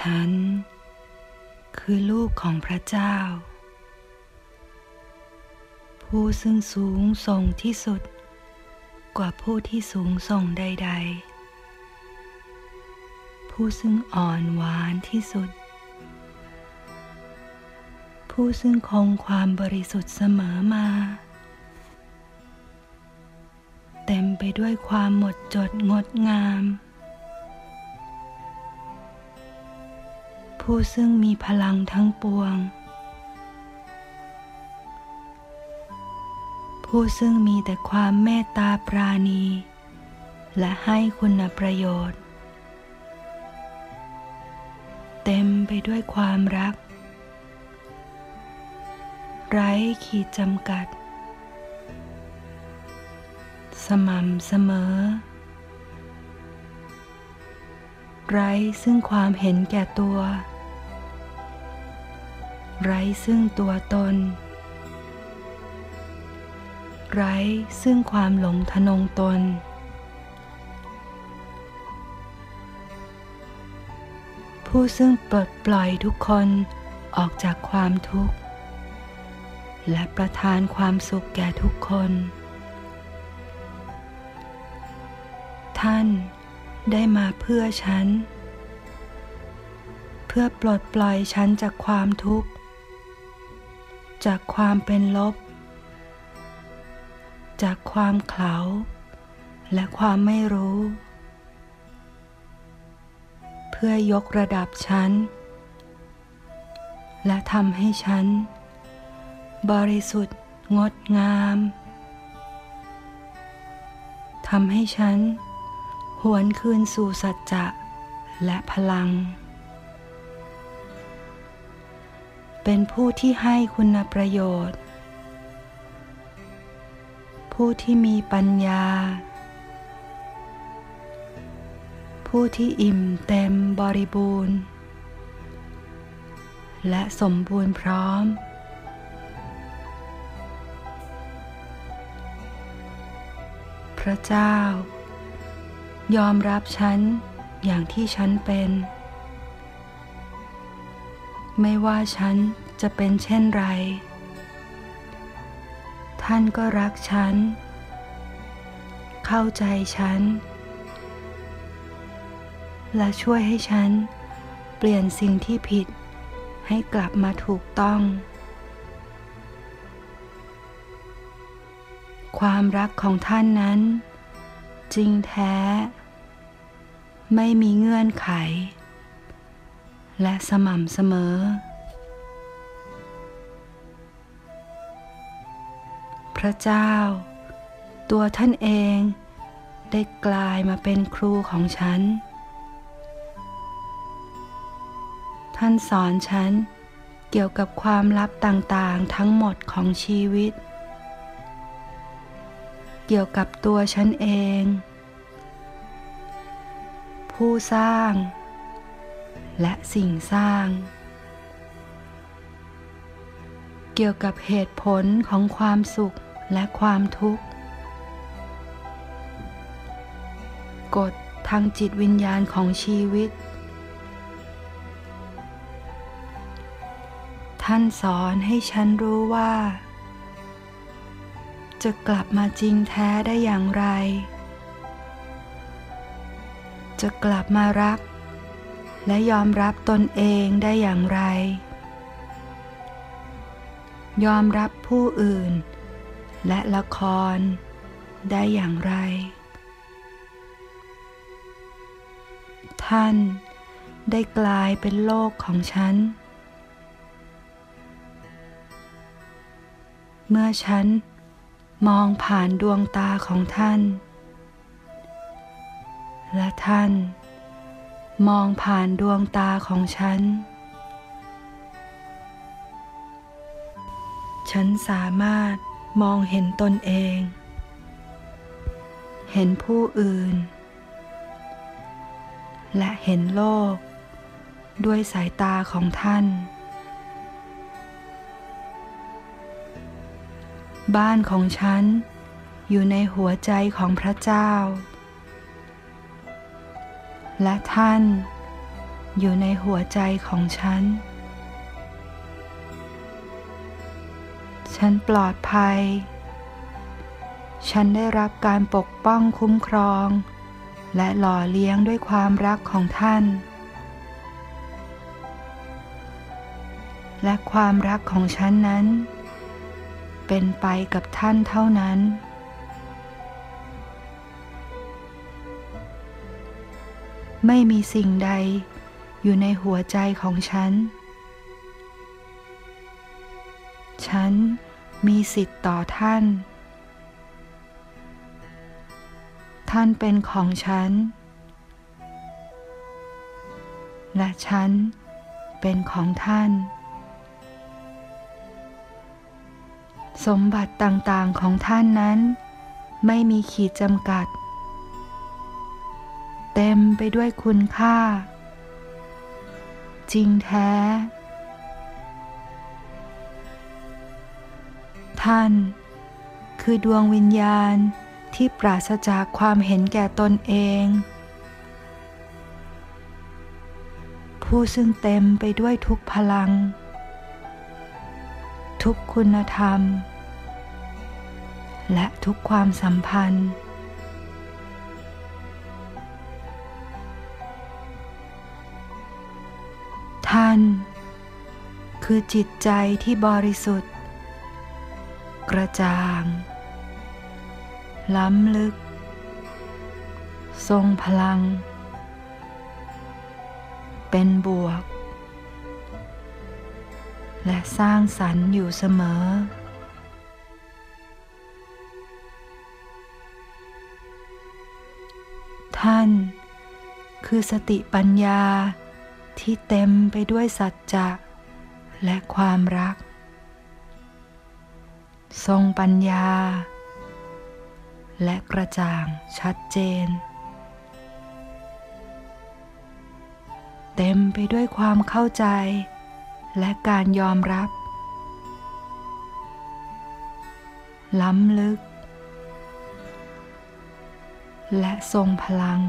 ฉัน คือลูกของพระเจ้า ผู้ซึ่งสูงส่งที่สุด กว่าผู้ที่สูงส่งใด ๆ ผู้ซึ่งอ่อนหวานที่สุด ผู้ซึ่งคงความบริสุทธิ์เสมอมา เต็มไปด้วยความหมดจดงดงาม ผู้ซึ่งมีพลังทั้งปวง ผู้ซึ่งมีแต่ความเมตตาปราณี และให้คุณประโยชน์ เต็มไปด้วยความรัก ไร้ขีดจำกัด สม่ำเสมอไร้ซึ่งความเห็นแก่ตัว ไร้ซึ่งตัวตน ไร้ซึ่งความหลงทะนงตน ผู้ซึ่งปลดปล่อยทุกคนออกจากความทุกข์ และประทานความสุขแก่ทุกคน ท่านได้มาเพื่อฉัน เพื่อปลดปล่อยฉันจากความทุกข์ จากความเป็นลบ จากความเขลาและความไม่รู้ เพื่อยกระดับฉัน และทำให้ฉัน บริสุทธิ์งดงามทำให้ฉัน หวนคืนสู่สัจจะและพลัง เป็นผู้ที่ให้คุณประโยชน์ ผู้ที่มีปัญญา ผู้ที่อิ่มเต็มบริบูรณ์ และสมบูรณ์พร้อม พระเจ้ายอมรับฉันอย่างที่ฉันเป็น ไม่ว่าฉันจะเป็นเช่นไร ท่านก็รักฉัน เข้าใจฉัน และช่วยให้ฉัน เปลี่ยนสิ่งที่ผิดให้กลับมาถูกต้อง ความรักของท่านนั้น จริงแท้ ไม่มีเงื่อนไข และสม่ำเสมอ พระเจ้า ตัวท่านเองได้กลายมาเป็นครูของฉัน ท่านสอนฉันเกี่ยวกับความลับต่างๆทั้งหมดของชีวิต เกี่ยวกับตัวฉันเอง ผู้สร้าง และสิ่งสร้าง เกี่ยวกับเหตุผลของความสุขและความทุกข์ กฎทางจิตวิญญาณของชีวิต ท่านสอนให้ฉันรู้ว่า จะกลับมาจริงแท้ได้อย่างไร จะกลับมารัก และยอมรับตนเองได้อย่างไร ยอมรับผู้อื่น และละครได้อย่างไร ท่านได้กลายเป็นโลกของฉัน เมื่อฉันมองผ่านดวงตาของท่าน และท่าน มองผ่านดวงตาของฉัน ฉันสามารถมองเห็นตนเอง เห็นผู้อื่น และเห็นโลก ด้วยสายตาของท่าน บ้านของฉันอยู่ในหัวใจของพระเจ้า และท่าน อยู่ในหัวใจของฉัน ฉันปลอดภัย ฉันได้รับการปกป้องคุ้มครอง และหล่อเลี้ยงด้วยความรักของท่าน และความรักของฉันนั้น เป็นไปกับท่านเท่านั้น ไม่มีสิ่งใดอยู่ในหัวใจของฉัน ฉันมีสิทธิ์ต่อท่าน ท่านเป็นของฉัน และฉันเป็นของท่าน สมบัติต่างๆของท่านนั้น ไม่มีขีดจำกัด เต็มไปด้วยคุณค่า จริงแท้ ท่าน คือดวงวิญญาณที่ปราศจากความเห็นแก่ตนเอง ผู้ซึ่งเต็มไปด้วยทุกพลัง ทุกคุณธรรม และทุกความสัมพันธ์ ท่าน คือจิตใจที่บริสุทธิ์ กระจ่าง ล้ำลึก ทรงพลัง เป็นบวก และสร้างสรรค์อยู่เสมอท่าน คือสติปัญญา ที่เต็มไปด้วยสัจจะและความรัก ทรงปัญญา และกระจ่างชัดเจน เต็มไปด้วยความเข้าใจ และการยอมรับ ล้ำลึก และทรงพลัง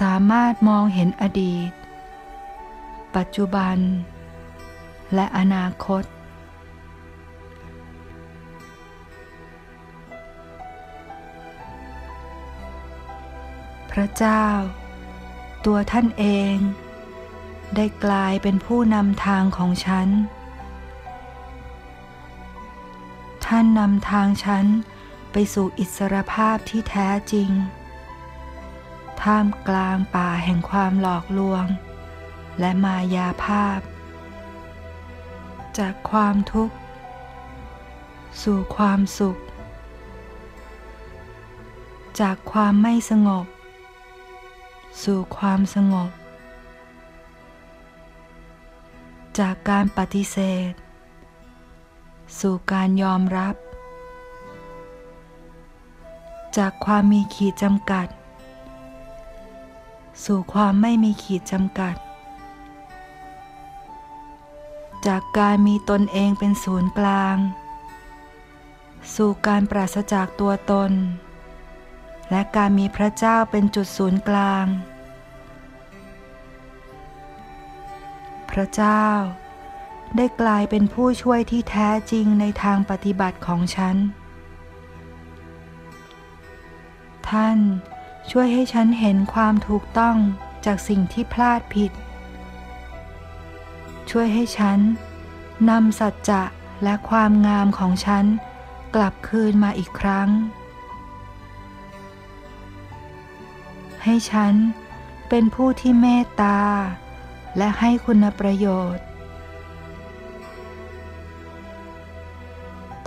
สามารถมองเห็นอดีต ปัจจุบัน และอนาคต พระเจ้า ตัวท่านเอง ได้กลายเป็นผู้นำทางของฉัน ท่านนำทางฉันไปสู่อิสรภาพที่แท้จริง ท่ามกลางป่าแห่งความหลอกลวง และมายาภาพ จากความทุกข์ สู่ความสุข จากความไม่สงบ สู่ความสงบ จากการปฏิเสธ สู่การยอมรับ จากความมีขีดจำกัด สู่ความไม่มีขีดจำกัด จากการมีตนเองเป็นศูนย์กลาง สู่การปราศจากตัวตน และการมีพระเจ้าเป็นจุดศูนย์กลาง พระเจ้าได้กลายเป็นผู้ช่วยที่แท้จริงในทางปฏิบัติของฉัน ท่าน ช่วยให้ฉันเห็นความถูกต้องจากสิ่งที่พลาดผิด ช่วยให้ฉันนำสัจจะและความงามของฉัน กลับคืนมาอีกครั้ง ให้ฉันเป็นผู้ที่เมตตา และให้คุณประโยชน์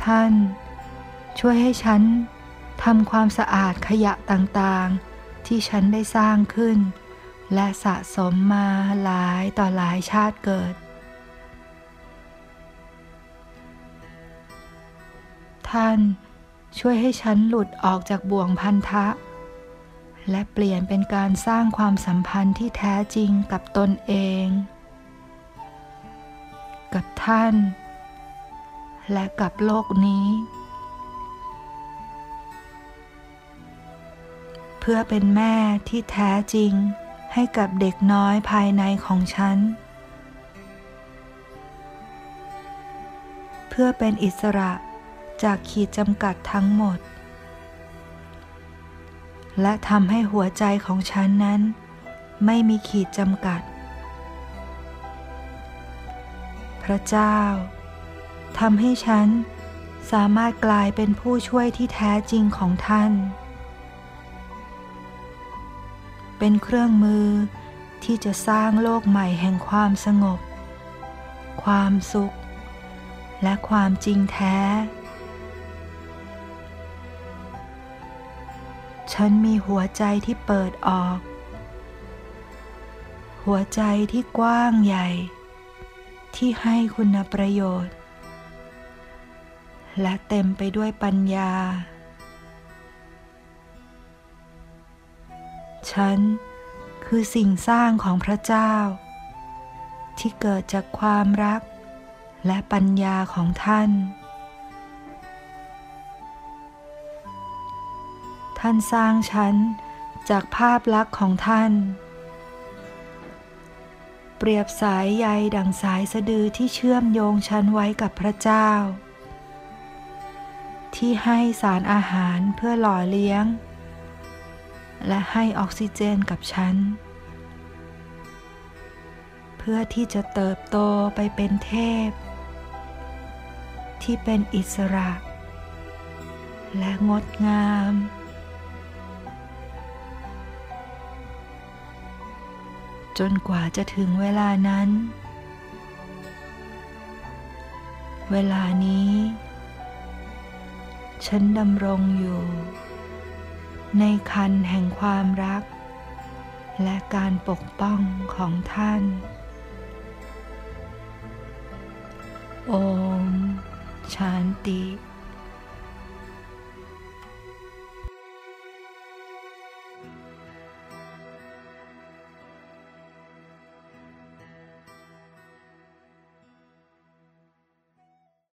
ท่าน ช่วยให้ฉันทำความสะอาดขยะต่างๆ ที่ฉันได้สร้างขึ้น และสะสมมาหลายต่อหลายชาติเกิด ท่านช่วยให้ฉันหลุดออกจากบ่วงพันธะ และเปลี่ยนเป็นการสร้างความสัมพันธ์ที่แท้จริงกับตนเอง กับท่าน และกับโลกนี้ พื่อเป็นแม่ที่แท้จริง ให้กับเด็กน้อยภายในของฉัน เพื่อเป็นอิสระจากขีดจำกัดทั้งหมด และทำให้หัวใจของฉันนั้น ไม่มีขีดจำกัด พระเจ้าทำให้ฉันสามารถกลายเป็นผู้ช่วยที่แท้จริงของท่าน เป็นเครื่องมือที่จะสร้างโลกใหม่แห่งความสงบ ความสุข และความจริงแท้ ฉันมีหัวใจที่เปิดออก หัวใจที่กว้างใหญ่ ที่ให้คุณประโยชน์ และเต็มไปด้วยปัญญา ฉัน คือสิ่งสร้างของพระเจ้า ที่เกิดจากความรัก และปัญญาของท่าน ท่านสร้างฉันจากภาพลักษณ์ของท่าน เปรียบสายใยดังสายสะดือที่เชื่อมโยงฉันไว้กับพระเจ้า ที่ให้สารอาหารเพื่อหล่อเลี้ยง และให้ออกซิเจนกับฉัน เพื่อที่จะเติบโตไปเป็นเทพ ที่เป็นอิสระ และงดงาม จนกว่าจะถึงเวลานั้น เวลานี้ ฉันดำรงอยู่ ในคันแห่งความรัก และการปกป้องของท่าน โอมชานติ